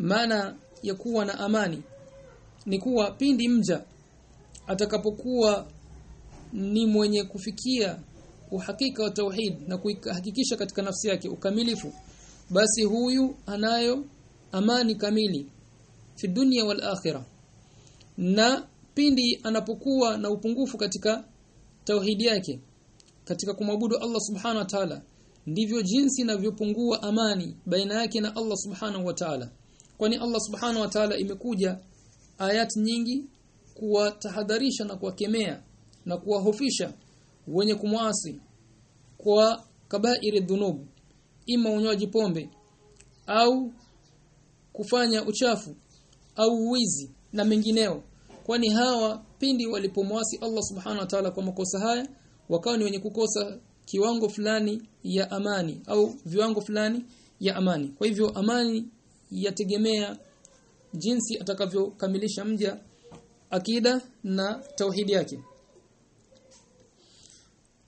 maana ya kuwa na amani ni kuwa pindi mja atakapokuwa ni mwenye kufikia uhakika wa tauhid na kuhakikisha katika nafsi yake ukamilifu basi huyu anayo amani kamili fi dunya wal akhirah. Na pindi anapokuwa na upungufu katika tauhidi yake katika kumwabudu Allah subhanahu wa ta'ala ndivyo jinsi inavyopungua amani baina yake na Allah subhanahu wa ta'ala kwani Allah subhanahu wa ta'ala imekuja ayat nyingi kuwatahadharisha na kuwakemea na kuwahofisha wenye kumwasi kwa kabairi dhunub ima unywaji pombe au kufanya uchafu au wizi na mengineo. Kwani hawa pindi walipomwasi Allah subhanahu wa ta'ala kwa makosa haya wakawa ni wenye kukosa kiwango fulani ya amani au viwango fulani ya amani. Kwa hivyo amani yategemea jinsi atakavyokamilisha mja akida na tauhidi yake